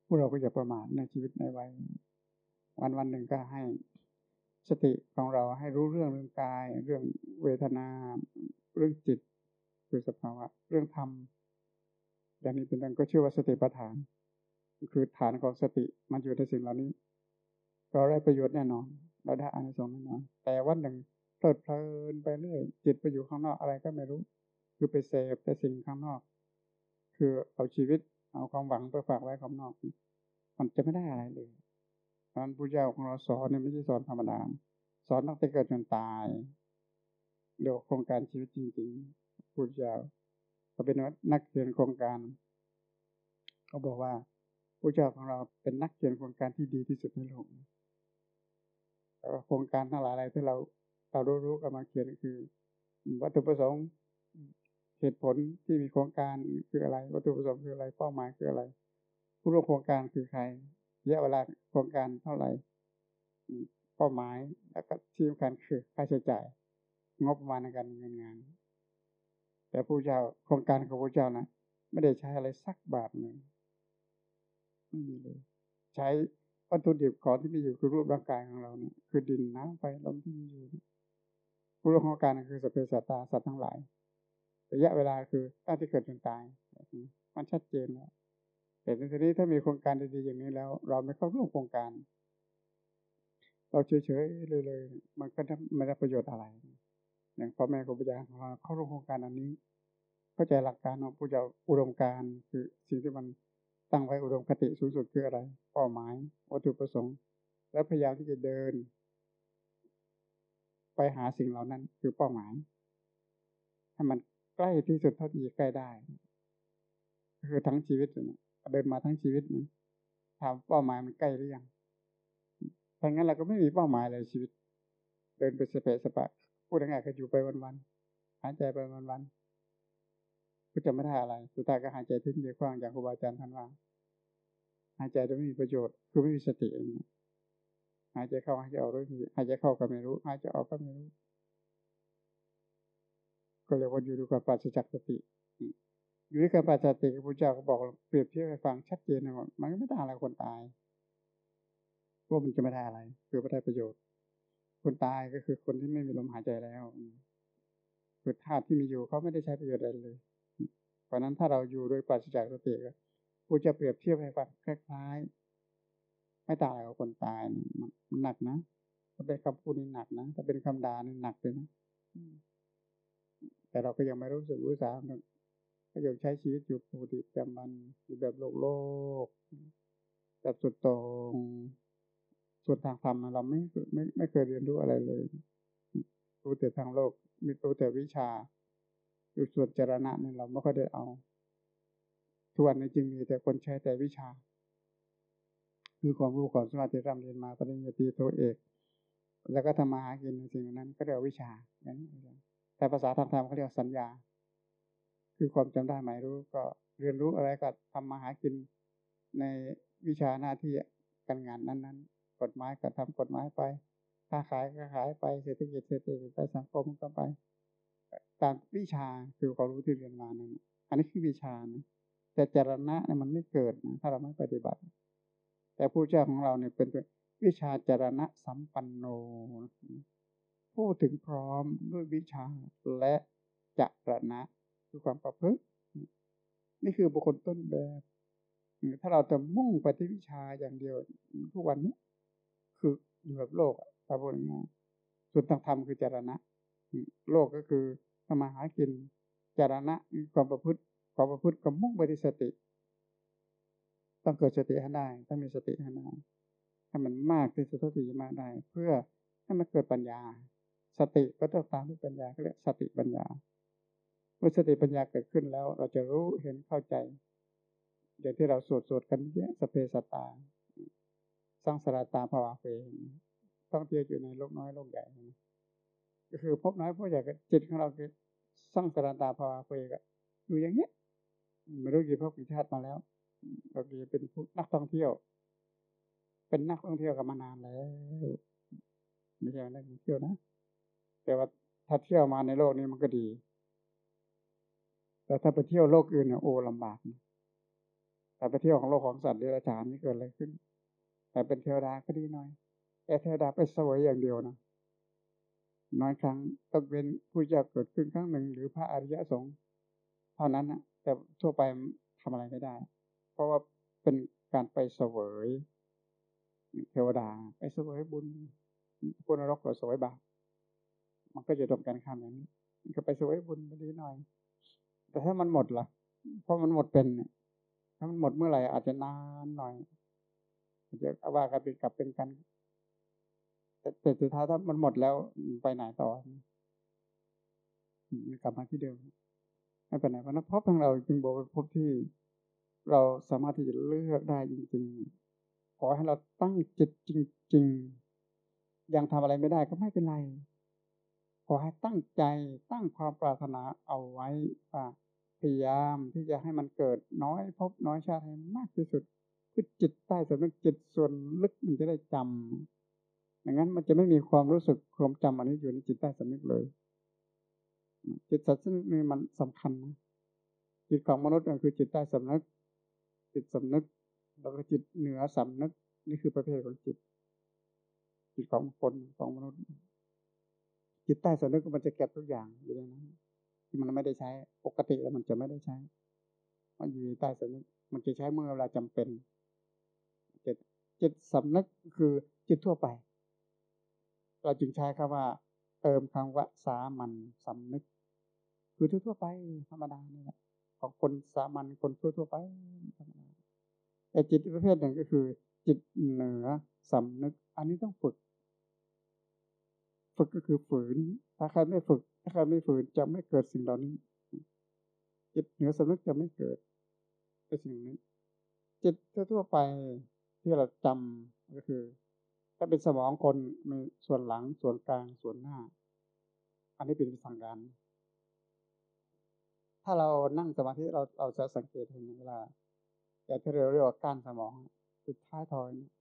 พวกเราก็อย่าประมาทในชีวิตในวัยวันวันหนึ่งก็ให้สติของเราให้รู้เรื่องเรื่องกาย เรื่องเวทนา เรื่องจิตคือสภาวะ เรื่องธรรมอย่างนี้เป็นต้นก็ชื่อว่าสติปัฏฐาน คือฐานของสติมันอยู่ในสิ่งเหล่านี้ เราได้ประโยชน์แน่นอน เราได้อานิสงส์แน่นอน แต่วันหนึ่งเพลิดเพลินไปเรื่อยจิตไปอยู่ข้างนอกอะไรก็ไม่รู้ คือไปเสพแต่สิ่งข้างนอก คือเอาชีวิต เอาความหวังไปฝากไว้ข้างนอก มันจะไม่ได้อะไรเลยเพราะนั้นผู้เจ้าของเราสอนเนี่ยไม่ใช่สอนธรรมดาสอนตั้งแต่เกิดจนตายเรียกโครงการชีวิตจริงๆผู้เจ้าเขาเป็นนักเขียนโครงการเขาบอกว่าผู้เจ้าของเราเป็นนักเขียนโครงการที่ดีที่สุดในโลกแล้วโครงการทั้งหลายอะไรที่เราเรารู้ๆกันมาเขียนคือ วัตถุประสงค์ เหตุผลที่มีโครงการคืออะไร วัตถุประสงค์คืออะไรเป้าหมายคืออะไร ผู้ร่วมโครงการคือใครระยะเวลาโครงการเท่าไหร่เป้าหมายแล้วก็ที่สำคัญคือค่าใช้จ่าย งบประมาณในการดำเนินงาน แต่ผู้เจ้าโครงการของผู้เจ้านะไม่ได้ใช้อะไรสักบาทหนึ่งไม่มีเลย ใช้วัตถุดิบของที่มีอยู่คือรูปร่างกายของเราเนี่ยคือดินน้ำไฟลมที่มีอยู่ผู้ร่วมโครงการคือสัพเพสัตตาสัตว์ทั้งหลาย ระยะเวลาคือตั้งที่เกิดจนตายมันชัดเจนแล้วแต่ในทีนี้ถ้ามีโครงการดีๆอย่างนี้แล้ว เราไม่เข้าร่วมโครงการ เราเฉยๆเลยๆมันก็ไม่ได้ประโยชน์อะไร อย่างพ่อแม่ครูบาอาจารย์เราเข้าร่วมโครงการอันนี้ เข้าใจหลักการของผู้เจ้าอุดมการคือสิ่งที่มันตั้งไว้อุดมคติสูงสุดคืออะไรเป้าหมายวัตถุประสงค์ และพยายามที่จะเดิน ไปหาสิ่งเหล่านั้นคือเป้าหมายให้มัน ล้ที่สุดเท่าที่ใกล้ได้ คือทั้งชีวิตเลยเดินมาทั้งชีวิตนะถามเป้าหมายมันใกล้หรือยังถ้างั้นเราก็ไม่มีเป้าหมายเลยชีวิต เดินไปสเปะสปะพูดง่ายๆก็อยู่ไปวันๆหายใจไปวันๆก็จะไม่ได้อะไร สุดท้ายก็หายใจทิ้งเดียวกว้างอย่างครูบาอาจารย์ท่านว่า หายใจโดยไม่มีประโยชน์ คือไม่มีสติเองหายใจเข้าหายใจออกด้วยหายใจเข้าก็ไม่รู้ หายใจออกก็ไม่รู้ ก็เรียกว่าอยู่ด้วยกับปราศจากสติ อยู่ด้วยกับปราศจากสติพระเจ้าก็บอกเปรียบเทียบให้ฟังชัดเจนนะว่ามันไม่ต่างอะไรคนตายว่ามันจะไม่ได้อะไร คือไม่ได้ประโยชน์ คนตายก็คือคนที่ไม่มีลมหายใจแล้วคือธาตุที่มีอยู่เขาไม่ได้ใช้ประโยชน์อะไรเลย เพราะนั้นถ้าเราอยู่โดยปราศจากสติก็ผู้จะเปรียบเทียบให้ฟังคล้ายๆ ไม่ตางอะไรกับคนตายมันหนักนะถ้าเป็นคำพูดนี่หนักนะถ้าเป็นคำด่านี่หนักเลยนะ แต่เราก็ยังไม่รู้สึกรู้สาก็ยังใช้ชีวิตอยู่ปกติจำมันอยู่แบบโลกโลก แบบสุดตรงส่วนทางธรรมเราไม่ไม่ไม่เคยเรียนรู้อะไรเลย รู้แต่ทางโลกมีรู้แต่วิชาอยู่ส่วนจรณะเนี่ยเราไม่ค่อยได้เอาทวนในจริงมีแต่คนใช้แต่วิชา คือความรู้ความสมารถที่ร่ำเรียนมาปริญญาตรีโทเอก แล้วก็ทำมาหากินในสิ่งนั้นก็เรียกวิชาอย่างนี้ แต่ภาษาทางธรรมเขาเรียกสัญญา คือความจำได้หมายรู้ก็เรียนรู้อะไรก็ทำมาหากินในวิชาหน้าที่การงานนั้น ๆ กฎหมายก็ทำกฎหมายไปค้าขายก็ขายไปเศรษฐกิจเศรษฐกิจไปสังคมก็ไป ตามวิชาคือความรู้ที่เรียนมานั้นอันนี้คือวิชานะแต่จรณะเนี่ยมันไม่เกิดนะถ้าเราไม่ปฏิบัติ แต่ผู้เจ้าของเราเนี่ยเป็นวิชาจรณะสัมปันโน พูดถึงพร้อมด้วยวิชาและจรณะคือความประพฤติ นี่คือบุคคลต้นแบบ ถ้าเราจะมุ่งไปที่วิชาอย่างเดียวทุกวันนี้ คืออยู่แบบโลกอะถ้าพูดง่ายส่วนทางธรรมคือจารณะ โลกก็คือทำมาหากินจารณะความประพฤติความประพฤติกับมุ่งไปที่สติ ต้องเกิดสติให้ได้ ต้องมีสติให้ได้ให้มันมากที่สุดเท่าที่จะมาได้ เพื่อให้มันเกิดปัญญา สติก็ต้องตามด้วยปัญญาเรียกสติปัญญา เมื่อสติปัญญาเกิดขึ้นแล้ว เราจะรู้เห็นเข้าใจ อย่างที่เราสวดสวดกันเยอะสเปสตาสร้างสราตาภาวะเฟต้องเที่ยวอยู่ในโลกน้อยโลกใหญ่ก็คือพบน้อยพบใหญ่ก็จิตของเราคือสร้างสราตาภาวะเฟก็อยู่อย่างนี้ไม่รู้กี่พบกี่ชาติมาแล้วเราเป็นนักท่องเที่ยว เป็นนักท่องเที่ยวกันมานานแล้วไม่ใช่นักท่องเที่ยวนะ แต่ว่าถ้าเที่ยวมาในโลกนี้มันก็ดี แต่ถ้าไปเที่ยวโลกอื่นเนี่ยโอ้ลำบากแต่ไปเที่ยวของโลกของสัตว์เดรัจฉานนี่เกิดอะไรขึ้น แต่เป็นเทวดาก็ดีหน่อย แต่เทวดาไปสวยอย่างเดียวนะน้อยครั้งต้องเป็นผู้จะเกิดขึ้นครั้งหนึ่ง หรือพระอริยสงฆ์เท่านั้นนะแต่ทั่วไปทำอะไรไม่ได้ เพราะว่าเป็นการไปเสวยเทวดา ไปเสวยบุญบุญนรกก็สวยบาป มันก็จะตรงกันข้ามอย่างนี้ก็ไปสวยบุญไม่ดีหน่อย แต่ถ้ามันหมดล่ะ เพราะมันหมดเป็นถ้ามันหมดเมื่อไหร่อาจจะนานหน่อยจะว่ากันเป็นกลับเป็นกันแต่สุดท้ายถ้ามันหมดแล้วไปไหนต่อมกลับมาที่เดิมไม่ไปไหนเพราะนั้นพบของเราจึงบอกเป็นพบที่เราสามารถที่จะเลือกได้จริงๆ ขอให้เราตั้งจิตจริง ๆ ยังทำอะไรไม่ได้ก็ไม่เป็นไร ออให้ตั้งใจตั้งความปรารถนาเอาไว้ว่าพยายามที่จะให้มันเกิดน้อยพบน้อยชาติให้มากที่สุดคือจิตใต้สำนึกจิตส่วนลึกมันจะได้จำอย่างนั้นมันจะไม่มีความรู้สึกความจำอันนี้อยู่ในจิตใต้สำนึกเลย จิตสัตว์นี่มันสำคัญนะจิตของมนุษย์ก็คือจิตใต้สำนึก จิตสำนึก แล้วก็จิตเหนือสำนึก นี่คือประเภทของจิต จิตของคนของมนุษย์ จิตใต้สำนึกมันจะเก็บทุกอย่างอยู่ในนั้นที่มันไม่ได้ใช้ปกติแล้วมันจะไม่ได้ใช้มันอยู่ในใต้สำนึกมันจะใช้เมื่อเวลาจำเป็นจิตจิตสำนึกคือจิตทั่วไป เราจึงใช้คำว่า เติมคำว่าสามัญสำนึก คือทั่วไปธรรมดานี่แหละของคนสามัญคนทั่วไปธรรมดาแต่จิตประเภทหนึ่งก็คือ จิตเหนือสำนึก อันนี้ต้องฝึก ฝึกก็คือฝืน ถ้าใครไม่ฝึก ถ้าใครไม่ฝืนจะไม่เกิดสิ่งเหล่านี้ จิตเหนือสำนึกจะไม่เกิดไอ้สิ่งนี้ จิตทั่วไปที่เราจำก็คือ ถ้าเป็นสมองคนมีส่วนหลังส่วนกลางส่วนหน้า อันนี้เป็นสังการ ถ้าเรานั่งสมาธิเราเราจะสังเกตเห็นเวลาแต่ที่เราเรียกว่าก้านสมองจุดท้ายทอยเ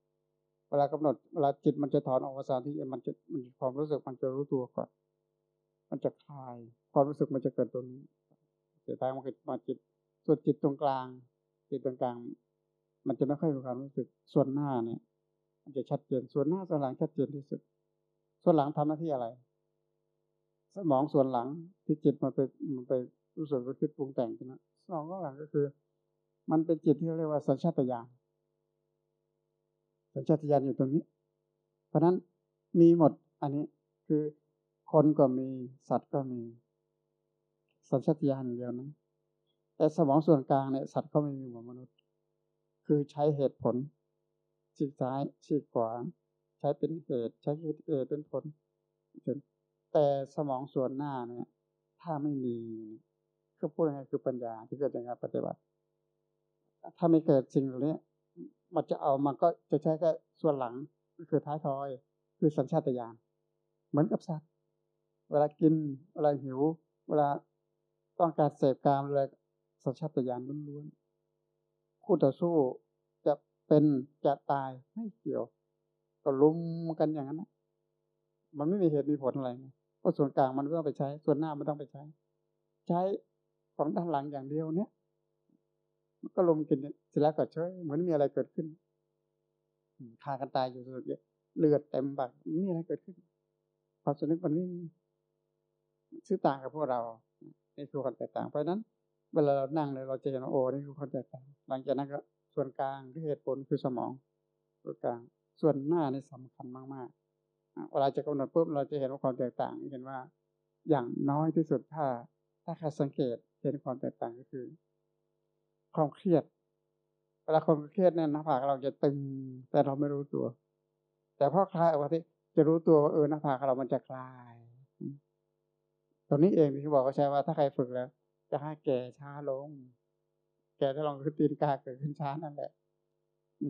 วลากำหนดเวลาจิตมันจะถอนออกสานที่มันจะมันความรู้สึกมันจะรู้ตัวก่อน มันจะคลาย ความรู้สึกมันจะเกิดตรงนี้เสียท้ายมันเกิดมาจิต ส่วนจิตตรงกลาง จิตตรงกลาง มันจะไม่ค่อยมีความรู้สึก ส่วนหน้าเนี่ย มันจะชัดเจน ส่วนหน้าส่วนหลังชัดเจนที่สุด ส่วนหลังทำหน้าที่อะไร สมองส่วนหลังที่จิตมันไปมันไปรู้สึกก็คิดปรุงแต่งใช่ไหมสองก็หลังก็คือ มันเป็นจิตที่เรียกว่าสัญชาตญาณ สัญชาตญาณอยู่ตรงนี้ เพราะนั้นมีหมดอันนี้คือคนก็มีสัตว์ก็มี สัญชาตญาณเดียวนะแต่สมองส่วนกลางเนี่ยสัตว์เขาไม่มีเหมือนมนุษย์ คือใช้เหตุผลชี้ซ้ายชี้ขวา ใช้เป็นเหตุ ใช้เหตุเป็นผล แต่สมองส่วนหน้าเนี่ย ถ้าไม่มีก็พูดง่ายคือปัญญาที่เกิดจากการปฏิบัติ ถ้าไม่เกิดสิ่งเหล่านี้ มันจะเอามันก็จะใช้แค่ส่วนหลังก็คือท้ายทอย คือสัญชาตญาณเหมือนกับสัตว์ เวลากิน เวลาหิว เวลาต้องการเสพกามอะไรสัญชาตญาณล้วนๆคู่ต่อสู้จะเป็นจะตายไม่เกี่ยว ก็ลุมกันอย่างนั้นนะมันไม่มีเหตุมีผลอะไรเพราะส่วนกลางมันไม่ต้องไปใช้ ส่วนหน้าไม่ต้องไปใช้ ใช้ของด้านหลังอย่างเดียวเนี้ย มันก็ลงกินเสร็จแล้วก็เฉยเหมือนมีอะไรเกิดขึ้นฆ่ากันตายอยู่สุดเลือดเต็มบักมีอะไรเกิดขึ้นความสนึกมันไม่มีชื่อต่างกับพวกเราในคือความแตกต่างเพราะนั้น เวลาเรานั่งเลยเราจะเห็นว่าโอ้นี่คือความแตกต่าง หลังจากนั้นก็ส่วนกลางที่เหตุผลคือสมองส่วนกลาง ส่วนหน้านี่สำคัญมากๆเวลาจะกำหนดปุ๊บเราจะเห็นว่าความแตกต่างเห็นว่า อย่างน้อยที่สุดถ้า ถ้าใครสังเกตเห็นความแตกต่างก็คือ ความเครียดเวลาคนเครียดเนี่ยหน้าผากเราจะตึง แต่เราไม่รู้ตัว แต่พอคลายออกมาที่จะรู้ตัวว่าเออหน้าผากเรามันจะคลายตรงนี้เองที่บอกเขาใช้ว่าถ้าใครฝึกแล้ว จะให้แก่ช้าลง แก่ถ้าลองคือตีนกาเกิดขึ้นช้านั่นแหละ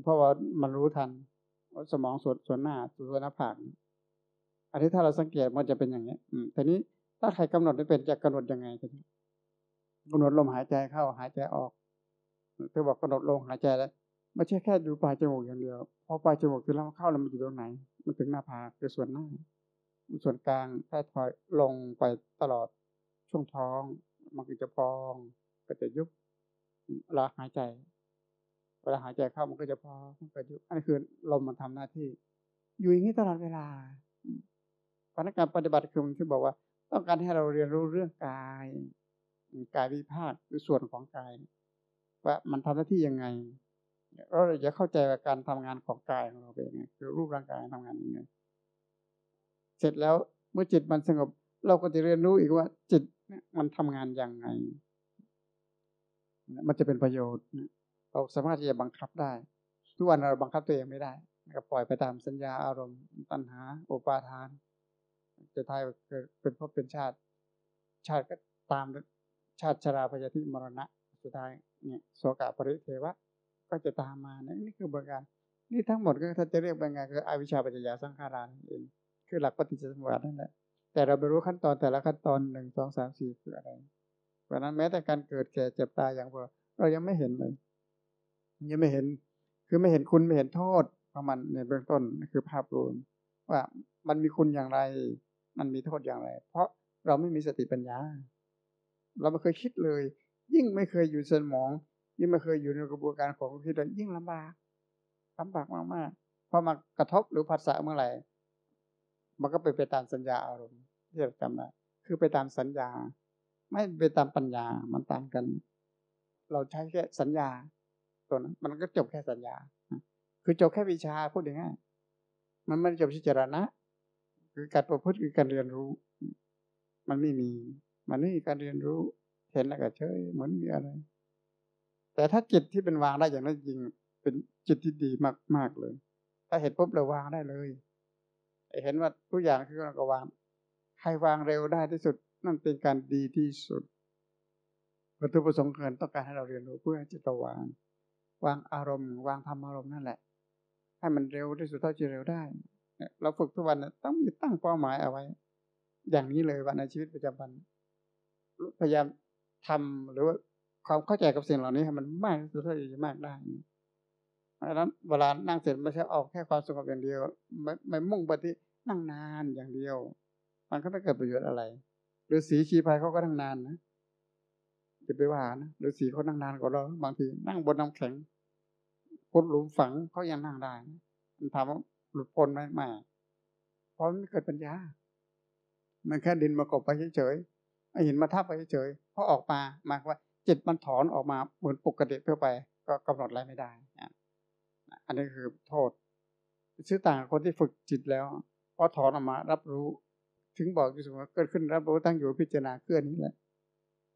เพราะว่ามันรู้ทันสมองส่วนส่วนหน้าส่วนหน้าผากอันนี้ถ้าเราสังเกตมันจะเป็นอย่างนี้อืมทีนี้ถ้าใครกำหนดไม่เป็นจะกำหนดยังไงทีนี้กำหนดลมหายใจเข้าหายใจออก เธอบอกกำหนดลมหายใจแล้วไม่ใช่แค่ดูปลายจมูกอย่างเดียวพอปลายจมูกคือเราเข้าแล้วมันอยู่ตรงไหน มันถึงหน้าผากคือส่วนหน้าส่วนกลางถ้าถอยลงไปตลอดช่วงท้อง มันก็จะพองก็จะยุบเวลาหายใจเวลาหายใจเข้ามันก็จะพองมันก็ยุบอันนี้คือลมมันทำหน้าที่ อยู่อย่างนี้ตลอดเวลาพนักงานปฏิบัติคือมันที่บอกว่า ต้องการให้เราเรียนรู้เรื่องกาย กายวิภาคคือส่วนของกาย ว่ามันทำหน้าที่ยังไงเราจะเข้าใจว่าการทำงานของกายของเราเป็นยังไงคือรูปร่างกายทำงานยังไง เสร็จแล้วเมื่อจิตมันสงบ เราก็จะเรียนรู้อีกว่า จิตมันทำงานยังไง มันจะเป็นประโยชน์เราสามารถที่จะบังคับได้ ทุกวันเราบังคับตัวเองไม่ได้ก็ปล่อยไปตามสัญญาอารมณ์ ตัณหาโอปาทานจะทายเกิดเป็นพบเป็นชาติ ชาติก็ตามชาติชราพยาธิมรณะสุดท้าย เนี่ยโสกะปริเทวะ ก็จะตามมานะนี่คือบางการนี่ทั้งหมดก็ถ้าจะเรียกบางงานคืออวิชชาปัจจยาสังขาราเองคือหลักปฏิจจสมุปบาทนั่นแหละแต่เราไม่รู้ขั้นตอนแต่ละขั้นตอนหนึ่งสองสามสี่คืออะไรเพราะนั้นแม้แต่การเกิดแก่เจ็บตายอย่างเราเรายังไม่เห็นเลยยังไม่เห็น คือไม่เห็นคุณไม่เห็นโทษของมันในเบื้องต้นคือภาพรวมว่ามันมีคุณอย่างไร มันมีโทษอย่างไร เพราะเราไม่มีสติปัญญา เราไม่เคยคิดเลย ยิ่งไม่เคยอยู่สมอง ยิ่งไม่เคยอยู่ในกระบวนการของคิดเลยยิ่งลำบากลำบากมากๆพอมากระทบหรือผัสสะเมื่อไหร่ มันก็ไปไปตามสัญญาอารมณ์ที่เราจำได้คือไปตามสัญญา ไม่ไปตามปัญญามันต่างกัน เราใช้แค่สัญญา ตัวนั้นมันก็จบแค่สัญญา คือจบแค่วิชาพูดง่ายๆมันไม่ได้จบที่จรณะ คือการประพฤติคือการเรียนรู้ มันไม่มี มันไม่มีการเรียนรู้ เห็นแล้วก็เฉยเหมือนมีอะไร แต่ถ้าจิตที่เป็นวางได้อย่างนั้นจริง เป็นจิตที่ดีมากๆเลย ถ้าเห็นปุ๊บเราวางได้เลยเห็นว่าทุกอย่างคือเราก็วางใครวางเร็วได้ที่สุด นั่นเป็นการดีที่สุดวัตถุประสงค์เกินต้องการให้เราเรียนรู้เพื่อจิตวาง วางอารมณ์ วางธรรมอารมณ์นั่นแหละ ให้มันเร็วที่สุดเท่าที่เร็วได้เราฝึกทุกวันต้องมีตั้งเป้าหมายเอาไว้ อย่างนี้เลยวันในชีวิตประจำวันพยายาม ทำหรือว่าความเข้าใจกับสิ่งเหล่านี้มันมากที่สุดเท่าที่จะมากได้เพราะฉะนั้นเวลานั่งเสร็จไม่ใช่ออกแค่ความสงบอย่างเดียวไม่ไม่มุ่งไปที่นั่งนานอย่างเดียว มันก็ไม่เกิดประโยชน์อะไรหรือสีชีพายเขาก็นั่งนานนะจะไปว่านะหรือสีเขานั่งนานกว่าเราบางทีนั่งบนน้ำแข็งพุดหลุมฝังเขายังนั่งได้มันถามว่าหลุดพ้นไหมไม่เพราะไม่เกิดปัญญา มันแค่ดินมากบไปเฉยๆไอหินมาทับไปเฉย พอออกมาหมายว่าจิตมันถอนออกมาเหมือนปกติเพื่อไป ก็กำหนดอะไรไม่ได้อันนี้คือโทษชื่อต่างคนที่ฝึกจิตแล้วพอถอนออกมารับรู้ ถึงบอกอยู่เสมอเกิดขึ้นรับรู้ตั้งอยู่พิจารณาเคลื่อนนี้แหละ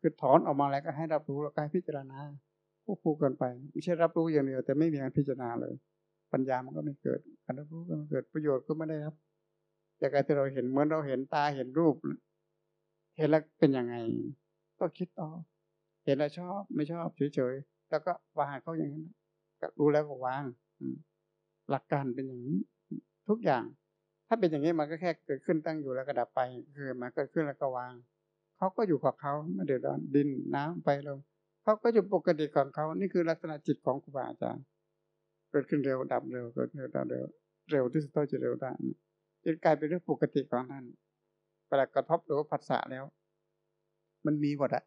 คือถอนออกมาแล้วก็ให้รับรู้แล้วก็ให้พิจารณาควบคู่กันไปไม่ใช่รับรู้อย่างเดียวแต่ไม่มีการพิจารณาเลย ปัญญามันก็ไม่เกิดการรับรู้ก็ไม่เกิดประโยชน์ก็ไม่ได้รับ จากการที่เราเห็นเหมือนเราเห็นตาเห็นรูป เห็นแล้วเป็นยังไง ก็คิดต่อ เห็นแล้วชอบไม่ชอบเฉยๆแล้วก็วางเขาอย่างนั้นก็รู้แล้วก็วางหลักการเป็นอย่างนี้ ทุกอย่าง ถ้าเป็นอย่างนี้มันก็แค่เกิดขึ้นตั้งอยู่แล้วก็ดับไป คือมันเกิดขึ้นแล้วก็วางเขาก็อยู่กับเขาไม่เดือดร้อนดินน้ำไปลมเขาก็อยู่ปกติของเขานี่คือลักษณะจิตของครูบาอาจารย์เกิดขึ้นเร็วดับเร็วเกิดขึ้นดับเร็วเร็วที่สุดเท่าจะเร็วได้จนกลายเป็นเรื่องปกติของท่านเวลากระทบหรือว่าผัสสะแล้ว มันมีหมดอะ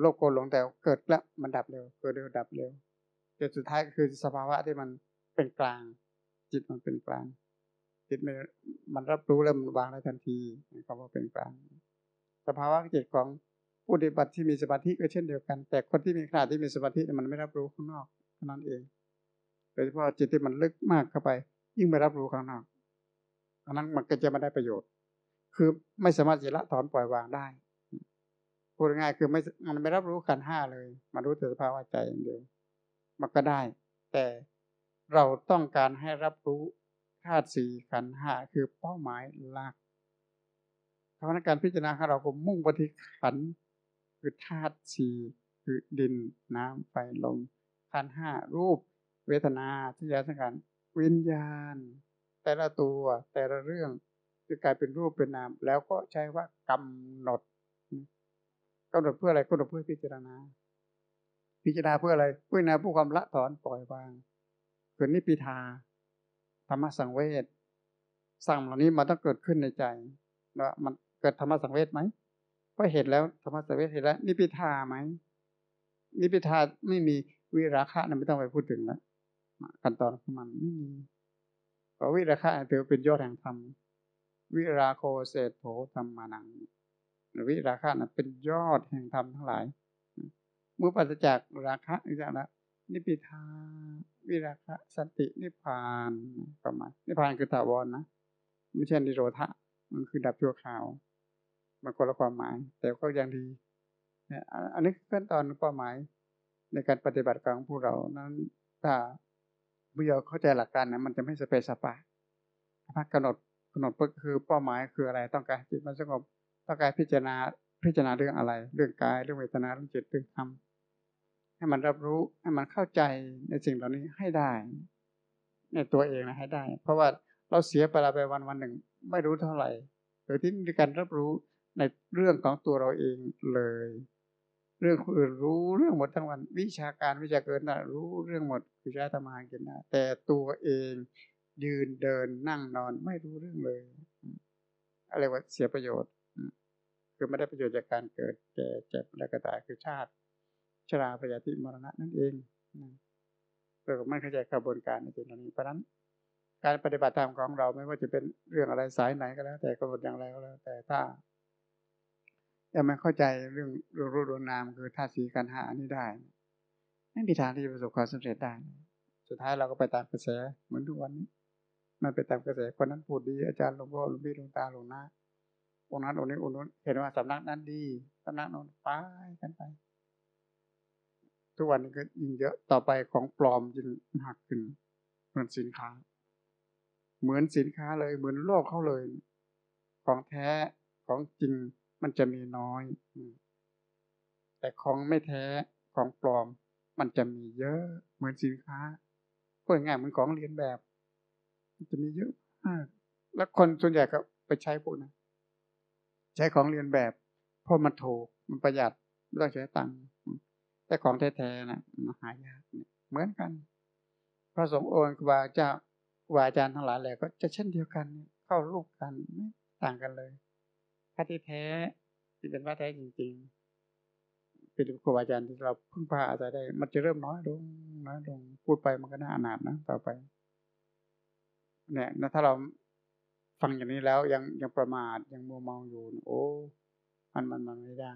โลกโกลงแต่เกิดแล้วมันดับเร็วเกิดเร็วดับเร็วแต่สุดท้ายคือสภาวะที่มันเป็นกลาง จิตมันเป็นกลาง จิตมันมันรับรู้แล้วมันวางได้ทันทีคำว่าเป็นกลาง สภาวะจิตของผู้ปฏิบัติที่มีสมาธิก็เช่นเดียวกัน แต่คนที่มีขนาดที่มีสมาธิมันไม่รับรู้ข้างนอกเท่านั้นเองโดยเฉพาะจิตที่มันลึกมากเข้าไป ยิ่งไม่รับรู้ข้างนอกอันนั้นมันก็จะไม่ได้ประโยชน์ คือไม่สามารถจะละถอนปล่อยวางได้ พูดง่ายคือไม่มันไม่รับรู้ขันห้าเลยมารู้แต่สภาวะใจอย่างเดียว มันก็ได้ แต่เราต้องการให้รับรู้ธาตุสี่ขันห้าคือเป้าหมายหลักเพราะนั้นการพิจารณาของเราก็มุ่งปที่ขันคือธาตุสี่คือดินน้ำไฟลมขันห้ารูป เวทนาที่ยาสังขารวิญญาณ แต่ละตัวแต่ละเรื่องจะกลายเป็นรูปเป็นนาม แล้วก็ใช้ว่ากำหนด กำหนดเพื่ออะไรกำหนดเพื่อพิจารณา พิจารณาเพื่ออะไรเพื่อนาผู้ความละถอนปล่อยวางคือนิพิทาธรรมสังเวชสั่งเหล่านี้มันต้องเกิดขึ้นในใจว่ามันเกิดธรรมสังเวชไหมเพราะเห็นแล้วธรรมสังเวชเห็นแล้ว นิพิทาไหมนิพิทาไม่มีวิราคะนั้นไม่ต้องไปพูดถึงแล้วขั้นตอนของมันไม่มีเพราะวิราคะถือเป็นยอดแห่งธรรมวิราโคเศษโถธรรมานัง วิราคะนั้นเป็นยอดแห่งธรรมทั้งหลาย เมื่อปัจจากราคะนี่จะละนิพิทาวิราคะสันตินิพพานประมาณนิพพานคือถาวรนนะไม่ใช่นิโรธะมันคือดับชั่วคราวมันคนละความหมาย แต่ก็ยังดีเนี่ยอันนี้ขั้นตอนเป้าหมาย ในการปฏิบัติของพวกเรานั้นถ้าผู้ยาเข้าใจหลักการนะมันจะไม่สเปซสปาพักกำหนดกำหนดก็คือเป้าหมายคืออะไรต้องการจิตมันสงบ ต้องการพิจารณาพิจารณาเรื่องอะไร เรื่องกาย เรื่องเวทนา เรื่องจิต เรื่องธรรม ให้มันรับรู้ ให้มันเข้าใจในสิ่งเหล่านี้ให้ได้ ในตัวเองนะให้ได้ เพราะว่าเราเสียเวลาไปวันวันหนึ่ง ไม่รู้เท่าไหร่ โดยที่มีการรับรู้ในเรื่องของตัวเราเองเลย เรื่องคนอื่นรู้เรื่องหมดทั้งวัน วิชาการวิชาเกินนะรู้เรื่องหมดคือใช้ธรรมากินนะแต่ตัวเองยืนเดินนั่งนอนไม่รู้เรื่องเลย อะไรว่าเสียประโยชน์ คือไม่ได้ประโยชน์จากการเกิดแก่เจ็บและกระตายคือชาติ ชราพยาธิมรณะนั่นเองเราไม่เข้าใจกระบวนการในจุดนี้เพราะนั้น การปฏิบัติธรรมของเราไม่ว่าจะเป็นเรื่องอะไรสายไหนก็แล้ว แต่กำหนดอย่างไรก็แล้ว แต่ถ้ายังไม่เข้าใจเรื่องรูปรูปนามคือธาตุสีกันหานี้ได้ไม่มีทางที่จะประสบความสำเร็จได้ สุดท้ายเราก็ไปตามกระแสเหมือนทุกวันนี้ มันไปตามกระแสคนนั้นพูดดีอาจารย์หลวงพ่อหลวงพี่หลวงตาหลวงนา องนั้นองนี้องนู้นเห็นว่าสำนักนั้นดีสำนักนั้นไปกันไป ทุกวันนี้ก็ยิ่งเยอะต่อไปของปลอมยิ่งหักขึ้นเหมือนสินค้า เหมือนสินค้าเลยเหมือนโลกเขาเลย ของแท้ของจริงมันจะมีน้อย แต่ของไม่แท้ของปลอม มันจะมีเยอะ เหมือนสินค้าพูดง่ายเหมือนของเรียนแบบ มันจะมีเยอะมากแล้วคนส่วนใหญ่ก็ไปใช้พวกนั้น ใช้ของเรียนแบบเพราะมันถูกมันประหยัดไม่ต้องใช้ตังค์แต่ของแท้ๆนะมันหายากเหมือนกัน พระสงฆ์องค์ครูบาเจ้าครูบาอาจารย์ทั้งหลายแหละก็จะเช่นเดียวกัน เข้าลูกกันไม่ต่างกันเลยพระที่แท้ที่เป็นพระแท้จริงๆเป็นครูบาอาจารย์ที่เราพึ่งพาอาศัยได้ มันจะเริ่มน้อยลงน้อยลงพูดไปมันก็น่าอนาถนะต่อไปเนี่ยนะถ้าเรา ฟังอย่างนี้แล้วยังยังประมาทยังมัวเมาอยู่ โอ้ มันมันมันไม่ได้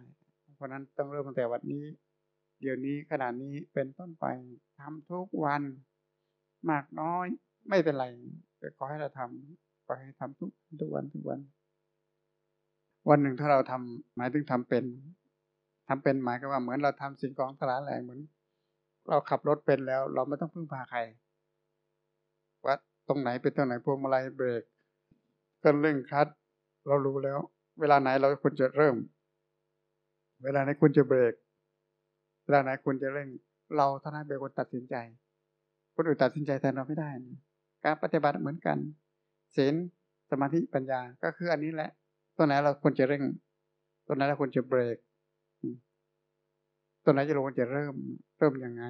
เพราะนั้นต้องเริ่มตั้งแต่วันนี้ เดี๋ยวนี้ขนาดนี้เป็นต้นไปทำทุกวัน มากน้อยไม่เป็นไร แต่ขอให้เราทำขอให้ทำทุกทุกวันทุกวัน วันหนึ่งถ้าเราทำหมายถึงทำเป็นทำเป็นหมายก็ว่าเหมือนเราทำสิ่งของตลาดแหล่งเหมือน เราขับรถเป็นแล้ว เราไม่ต้องพึ่งพาใครวัดตรงไหนเป็นตรงไหนพวงมาลัยเบรก กันเร่งคัด เรารู้แล้ว เวลาไหนเราควรจะเริ่ม เวลาไหนควรจะเบรก เวลาไหนควรจะเร่ง เราเท่านั้นเป็นคนตัดสินใจ คนอื่นตัดสินใจแทนเราไม่ได้ การปฏิบัติเหมือนกันศีลสมาธิปัญญาก็คืออันนี้แหละ ตัวไหนเราควรจะเร่ง ตัวไหนเราควรจะเบรก ตัวไหนจะเราควรจะเริ่ม เริ่มยังไง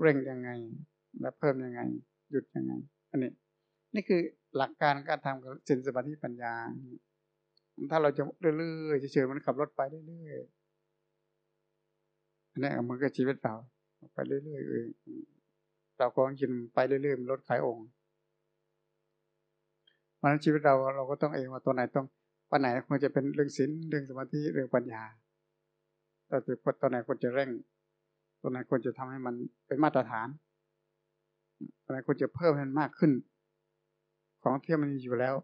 เร่งยังไง และเพิ่มยังไง หยุดยังไง อันนี้ นี่คือ หลักการการทำกับสินสมาธิปัญญา ถ้าเราจะเรื่อยๆเฉยๆมันขับรถไปเรื่อยๆอันนี้มันก็ชีวิตเราไปเรื่อยๆเองเราก็กินไปเรื่อยๆมันลดขายองค์เพราะนั้นชีวิตเราเราก็ต้องเองว่าตัวไหนต้องวันไหนควรจะเป็นเรื่องศีลเรื่องสมาธิเรื่องปัญญาแต่ตัวไหนควรจะเร่ง ตัวไหนควรจะทำให้มันเป็นมาตรฐานอะไรควรจะเพิ่มให้มากขึ้น ของที่มันมีอยู่แล้ว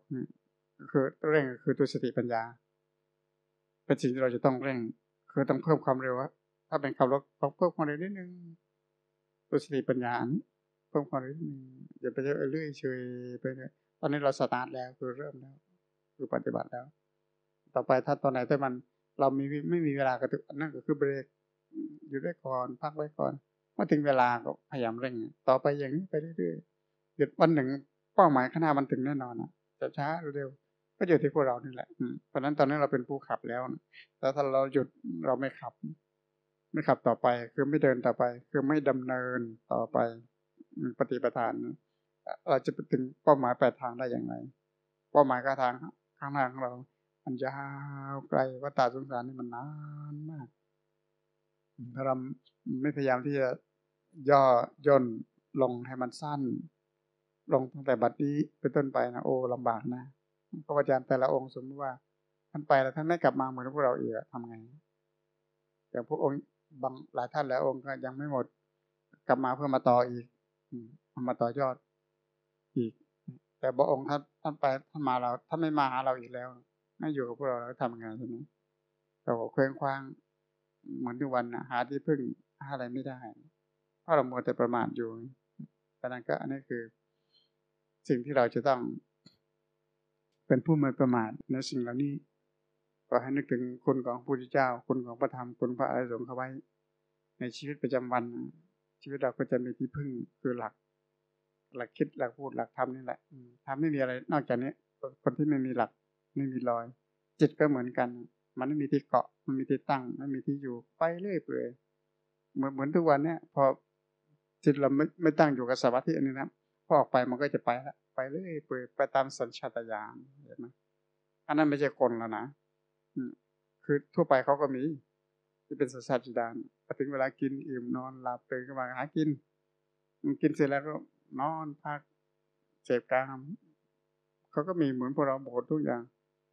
คือเร่งคือตัวสติปัญญา เป็นสิ่งที่เราจะต้องเร่ง คือต้องเพิ่มความเร็วถ้าเป็นขับรถต้องเพิ่มความเร็วนิดนึงตัวสติปัญญาเพิ่มความเร็วนิดนึงอย่าไปเรื่อยเฉยไปเลยตอนนี้เราสตาร์ทแล้วคือเริ่มแล้ว คือปฏิบัติแล้ว ต่อไปถ้าตอนไหนที่มันเรามีไม่มีเวลากระตุกนั่นก็คือเบรกอยู่ได้ก่อนพักไว้ก่อนเมื่อถึงเวลาก็พยายามเร่ง ต่อไปอย่างนี้ไปเรื่อยๆเดี๋ยววันหนึ่ง เป้าหมายข้างหน้ามันถึงแน่นอนอะจะช้าหรือเร็ว ก็อยู่ที่พวกเรานี่แหละเพราะนั้นตอนนี้เราเป็นผู้ขับแล้วแต่ถ้าเราหยุดเราไม่ขับ ไม่ขับต่อไป คือไม่เดินต่อไป คือไม่ดำเนินต่อไปปฏิปทานเราจะไปถึงเป้าหมายปลายทางได้อย่างไร เป้าหมายกาทางข้างหน้าของเรามันยาวไกลว่าตาสงสารนี่มันนานมากถ้าเราไม่พยายามที่จะย่อย่นลงให้มันสั้น ลงตั้งแต่บัดนี้เป็นต้นไปนะโอ้ลำบากนะพระอาจารย์แต่ละองค์สมมติว่าท่านไปแล้วท่านไม่กลับมาเหมือนพวกเราอีกทำไงอย่างพวกองค์บางหลายท่านแล้วองค์ก็ยังไม่หมด กลับมาเพื่อมาต่ออีกมาต่อยอดอีก แต่บางองค์ท่านท่านไปท่านมาเราท่านไม่มาหาเราอีกแล้ว ไม่อยู่กับพวกเราแล้วทำไงทีนี้เราเคว้งคว้างเหมือนทุกวันนะหาที่พึ่งหาอะไรไม่ได้ เพราะเรามัวแต่ประมาทอยู่ดังนั้นก็อันนี้คือ สิ่งที่เราจะต้องเป็นผู้ไม่ประมาทในสิ่งเหล่านี้ก็ให้นึกถึงคุณของพระพุทธเจ้า คุณของพระธรรม คุณพระอริยสงฆ์เขาไว้ ในชีวิตประจำวัน ชีวิตเราก็จะมีที่พึ่งคือหลัก หลักคิดหลักพูดหลักทำนี่แหละทำไม่มีอะไรนอกจากนี้ คนที่ไม่มีหลักไม่มีรอย จิตก็เหมือนกัน มันไม่มีที่เกาะมันมีที่ตั้งไม่มีที่อยู่ไปเรื่อยเปื่อยเหมือนเหมือนทุกวันเนี้ยพอจิตเราไม่ไม่ตั้งอยู่กับสมาธิอันนี้นะ พอออกไปมันก็จะไปละไปเรื่อยเปื่อยไปตามสัญชาตญาณเห็นไหมอันนั้นไม่ใช่คนแล้วนะคือทั่วไปเขาก็มี ที่เป็นสัญชาตญาณพอถึงเวลากินอิ่มนอนหลับตื่นขึ้นมาหากินกินเสร็จแล้วก็นอนพักเจ็บกามเขาก็มีเหมือนพวกเราหมดทุกอย่าง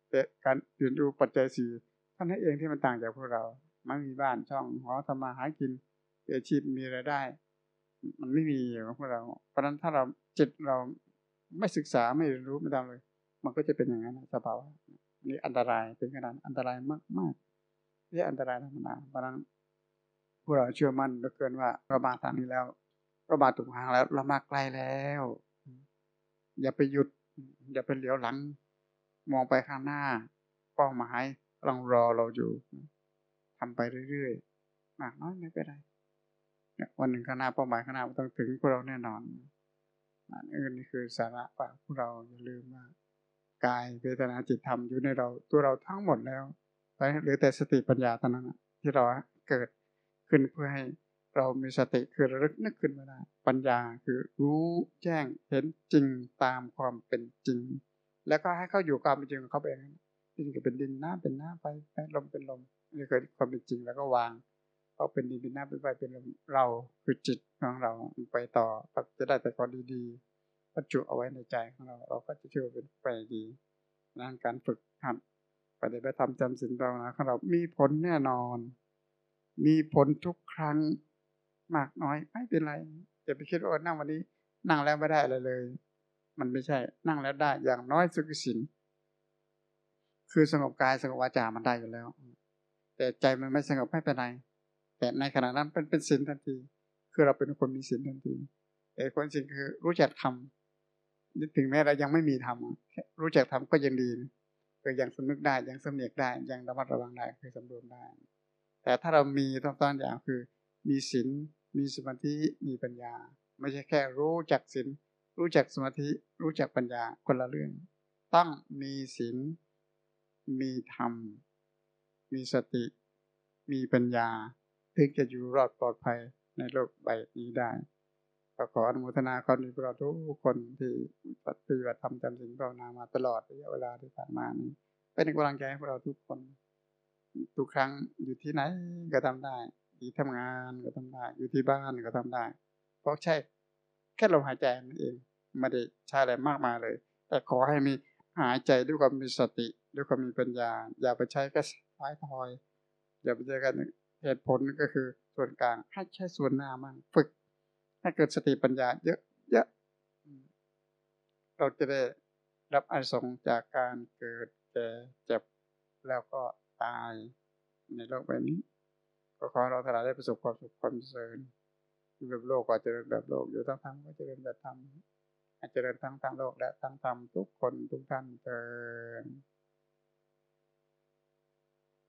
แต่การเรียนรู้ปัจจัยสี่ท่านให้เองที่มันต่างจากพวกเรา ไม่มีบ้านช่องหอทำมาหากินอาชีพมีรายได้ มันไม่มีอย่างพวกเรา เพราะฉะนั้นถ้าเราจิตเราไม่ศึกษาไม่รู้ไม่ทำเลย มันก็จะเป็นอย่างนั้นสภาวะนี่อันตรายเป็นขนาดอันตรายมากมากนี่อันตรายธรรมดาเพราะนั้นพวกเราเชื่อมั่นเหลือเกินว่าเรามาทางนี้แล้วเรามาถูกทางแล้ว เรามาไกลแล้ว อย่าไปหยุด อย่าไปเหลียวหลัง มองไปข้างหน้า เป้าหมายกำลังรอเราอยู่ทำไปเรื่อยๆมากน้อยไม่เป็นไร วันหนึ่งข้างหน้าเป้าหมายข้างหน้าต้องถึงพวกเราแน่นอนอันอื่นนี่คือสาระว่าพวกเราอย่าลืมว่ากายเวทนาจิตธรรมอยู่ในเราตัวเราทั้งหมดแล้วไปหรือแต่สติปัญญาเท่านั้นที่เราเกิดขึ้นเพื่อให้เรามีสติคือระลึกนึกขึ้นมาได้ปัญญาคือรู้แจ้งเห็นจริงตามความเป็นจริง แล้วก็ให้เขาอยู่ความเป็นจริงของเขาเองดินก็เป็นดินน้ำเป็นน้ำไฟลมเป็นลมนี่คือความเป็นจริงแล้วก็วาง เขาเป็นดินเป็นน้ำเป็นไฟเป็นเราคือจิตของเราไปต่อจะได้แต่ความดีๆบรรจุเอาไว้ในใจของเรา เราก็จะเชื่อเป็นไปดีนั่นการฝึกหัดปฏิบัติธรรมจำสินภาวนาของเรา มีผลแน่นอน มีผลทุกครั้งมากน้อยไม่เป็นไรอย่าไปคิดว่านั่งวันนี้ นั่งแล้วไม่ได้อะไรเลย มันไม่ใช่ นั่งแล้วได้ อย่างน้อยสุขสินคือสงบกายสงบวาจามันได้อยู่แล้ว แต่ใจมันไม่สงบไม่เป็นไร แต่ในขณะนั้นเป็นเป็นสินทันที คือเราเป็นคนมีสินทันทีแต่คนสินคือรู้จักทำถึงแม้เรายังไม่มีทำรู้จักทำก็ยังดีคือยังสำนึกได้ยังสำเนียกได้ยังระมัดระวังได้คือสำรวมได้ แต่ถ้าเรามีต้องต้อนอย่างคือ มีศีลมีสมาธิมีปัญญา ไม่ใช่แค่รู้จักศีลรู้จักสมาธิรู้จักปัญญาคนละเรื่อง ต้องมีศีลมีธรรม มีสติ มีปัญญา ถึงจะอยู่รอดปลอดภัยในโลกใบนี้ได้ก็ขออนุโมทนาความดีพวกเราทุกคนที่ปฏิบัติธรรมจำสิ่งภาวนามาตลอดระยะเวลาที่ผ่านมานี้เป็นกำลังใจให้พวกเราทุกคน ทุกครั้งอยู่ที่ไหนก็ทำได้ที่ทำงานก็ทำได้ อยู่ที่บ้านก็ทำได้ เพราะใช่ แค่ลมหายใจนั่นเองไม่ได้ใช้อะไรมากมายเลย แต่ขอให้มีหายใจด้วยความมีสติ ด้วยความมีปัญญา อย่าไปใช้แค่ท้ายทอย อย่าไปใช้กัน เหตุผลก็คือส่วนกลางให้ใช้ส่วนหน้ามั่งฝึก ให้เกิดสติปัญญา เยอะเยอะเราจะได้รับอนิสงจากการเกิดแก่เจ็บแล้วก็ตายในโลกใบนี้ ก็ขอเราทั้งหลายได้ประสบความสุขความเจริญอยู่แบบโลกก็เจริญแบบโลกอยู่ทั้งธรรมก็เริญแบบธรรมเจจะริญทั้งทางโลกและทั้งธรรมทุกคนทุกท่านเจริญ